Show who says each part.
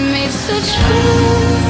Speaker 1: made such fools